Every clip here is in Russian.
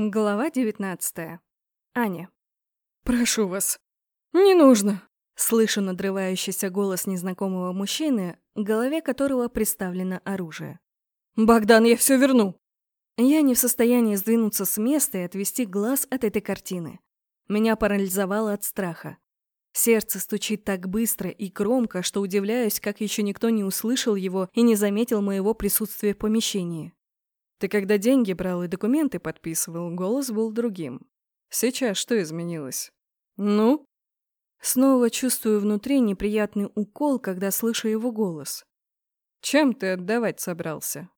Глава девятнадцатая. Аня. «Прошу вас, не нужно!» Слышу надрывающийся голос незнакомого мужчины, голове которого представлено оружие. «Богдан, я все верну!» Я не в состоянии сдвинуться с места и отвести глаз от этой картины. Меня парализовало от страха. Сердце стучит так быстро и громко, что удивляюсь, как еще никто не услышал его и не заметил моего присутствия в помещении. Ты когда деньги брал и документы подписывал, голос был другим. Сейчас что изменилось? Ну? Снова чувствую внутри неприятный укол, когда слышу его голос. Чем ты отдавать собрался?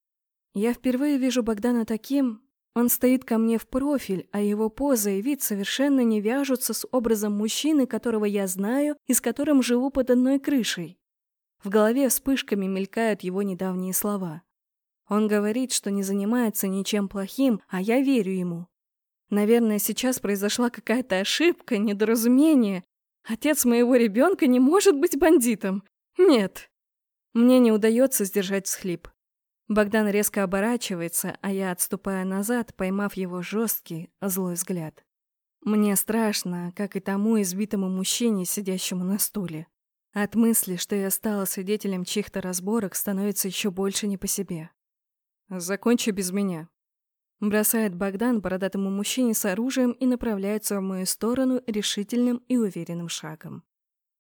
Я впервые вижу Богдана таким. Он стоит ко мне в профиль, а его поза и вид совершенно не вяжутся с образом мужчины, которого я знаю и с которым живу под одной крышей. В голове вспышками мелькают его недавние слова. Он говорит, что не занимается ничем плохим, а я верю ему. Наверное, сейчас произошла какая-то ошибка, недоразумение. Отец моего ребенка не может быть бандитом. Нет. Мне не удается сдержать всхлип. Богдан резко оборачивается, а я отступаю назад, поймав его жесткий, злой взгляд. Мне страшно, как и тому избитому мужчине, сидящему на стуле. От мысли, что я стала свидетелем чьих-то разборок, становится еще больше не по себе. «Закончи без меня». Бросает Богдан бородатому мужчине с оружием и направляется в мою сторону решительным и уверенным шагом.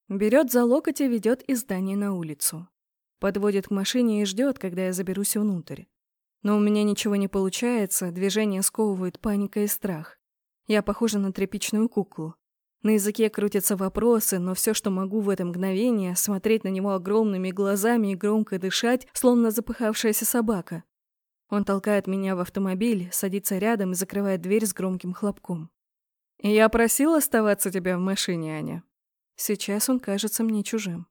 Берет за локоть и ведет из здания на улицу. Подводит к машине и ждет, когда я заберусь внутрь. Но у меня ничего не получается, движение сковывает паника и страх. Я похожа на тряпичную куклу. На языке крутятся вопросы, но все, что могу в это мгновение, смотреть на него огромными глазами и громко дышать, словно запыхавшаяся собака. Он толкает меня в автомобиль, садится рядом и закрывает дверь с громким хлопком. «Я просил оставаться тебя в машине, Аня». Сейчас он кажется мне чужим.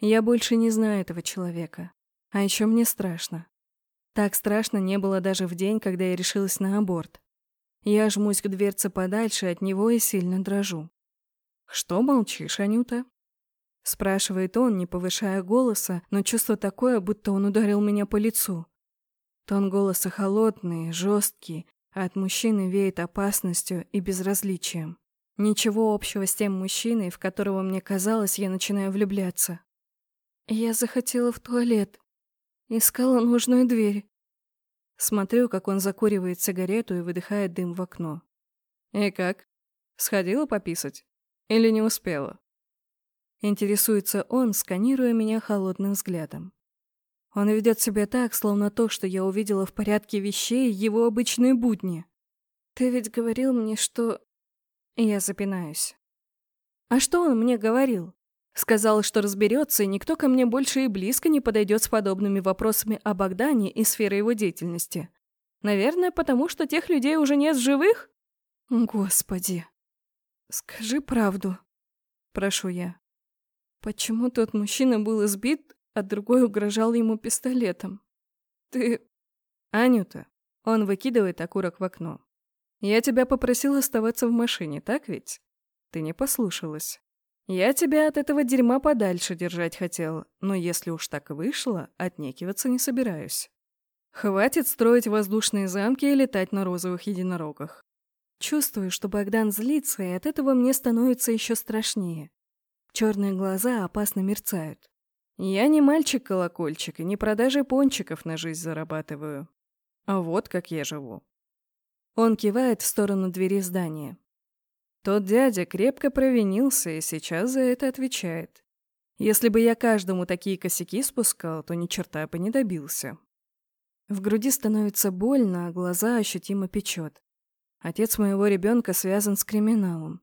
Я больше не знаю этого человека. А еще мне страшно. Так страшно не было даже в день, когда я решилась на аборт. Я жмусь к дверце подальше от него и сильно дрожу. «Что молчишь, Анюта?» Спрашивает он, не повышая голоса, но чувство такое, будто он ударил меня по лицу. Тон голоса холодный, жесткий, а от мужчины веет опасностью и безразличием. Ничего общего с тем мужчиной, в которого мне казалось, я начинаю влюбляться. Я захотела в туалет. Искала нужную дверь. Смотрю, как он закуривает сигарету и выдыхает дым в окно. «И как? Сходила пописать? Или не успела?» Интересуется он, сканируя меня холодным взглядом. Он ведет себя так, словно то, что я увидела в порядке вещей, его обычные будни. Ты ведь говорил мне, что... Я запинаюсь. А что он мне говорил? Сказал, что разберется, и никто ко мне больше и близко не подойдет с подобными вопросами о Богдане и сфере его деятельности. Наверное, потому что тех людей уже нет в живых? Господи. Скажи правду. Прошу я. Почему тот мужчина был избит, а другой угрожал ему пистолетом. «Ты...» «Анюта». Он выкидывает окурок в окно. «Я тебя попросил оставаться в машине, так ведь? Ты не послушалась. Я тебя от этого дерьма подальше держать хотел, но если уж так вышло, отнекиваться не собираюсь. Хватит строить воздушные замки и летать на розовых единорогах. Чувствую, что Богдан злится, и от этого мне становится еще страшнее. Черные глаза опасно мерцают. Я не мальчик-колокольчик и не продажей пончиков на жизнь зарабатываю. А вот как я живу. Он кивает в сторону двери здания. Тот дядя крепко провинился и сейчас за это отвечает. Если бы я каждому такие косяки спускал, то ни черта бы не добился. В груди становится больно, а глаза ощутимо печет. Отец моего ребенка связан с криминалом.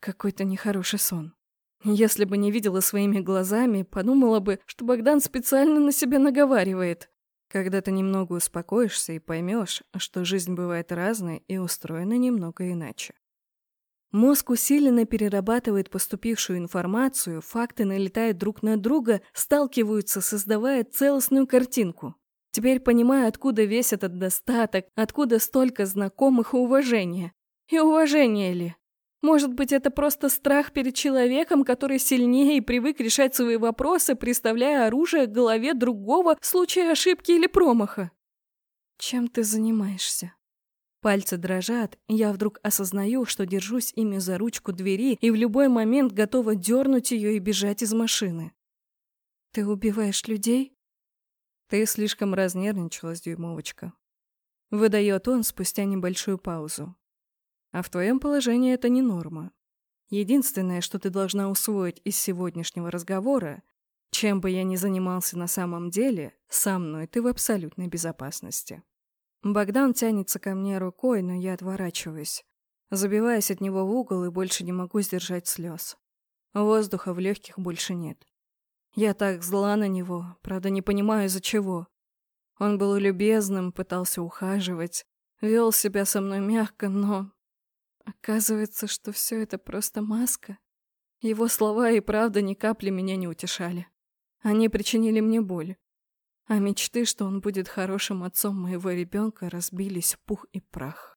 Какой-то нехороший сон. Если бы не видела своими глазами, подумала бы, что Богдан специально на себя наговаривает. Когда ты немного успокоишься и поймешь, что жизнь бывает разной и устроена немного иначе. Мозг усиленно перерабатывает поступившую информацию, факты налетают друг на друга, сталкиваются, создавая целостную картинку. Теперь понимаю, откуда весь этот достаток, откуда столько знакомых и уважения. И уважение ли? Может быть, это просто страх перед человеком, который сильнее и привык решать свои вопросы, приставляя оружие к голове другого в случае ошибки или промаха. Чем ты занимаешься? Пальцы дрожат, и я вдруг осознаю, что держусь ими за ручку двери и в любой момент готова дернуть ее и бежать из машины. «Ты убиваешь людей?» «Ты слишком разнервничалась, дюймовочка», — выдает он спустя небольшую паузу. «А в твоем положении это не норма. Единственное, что ты должна усвоить из сегодняшнего разговора, чем бы я ни занимался на самом деле, со мной ты в абсолютной безопасности». Богдан тянется ко мне рукой, но я отворачиваюсь. Забиваясь от него в угол и больше не могу сдержать слез. Воздуха в легких больше нет. Я так зла на него, правда не понимаю из-за чего. Он был любезным, пытался ухаживать, вел себя со мной мягко, но... Оказывается, что все это просто маска. Его слова и правда ни капли меня не утешали. Они причинили мне боль. А мечты, что он будет хорошим отцом моего ребенка, разбились в пух и прах.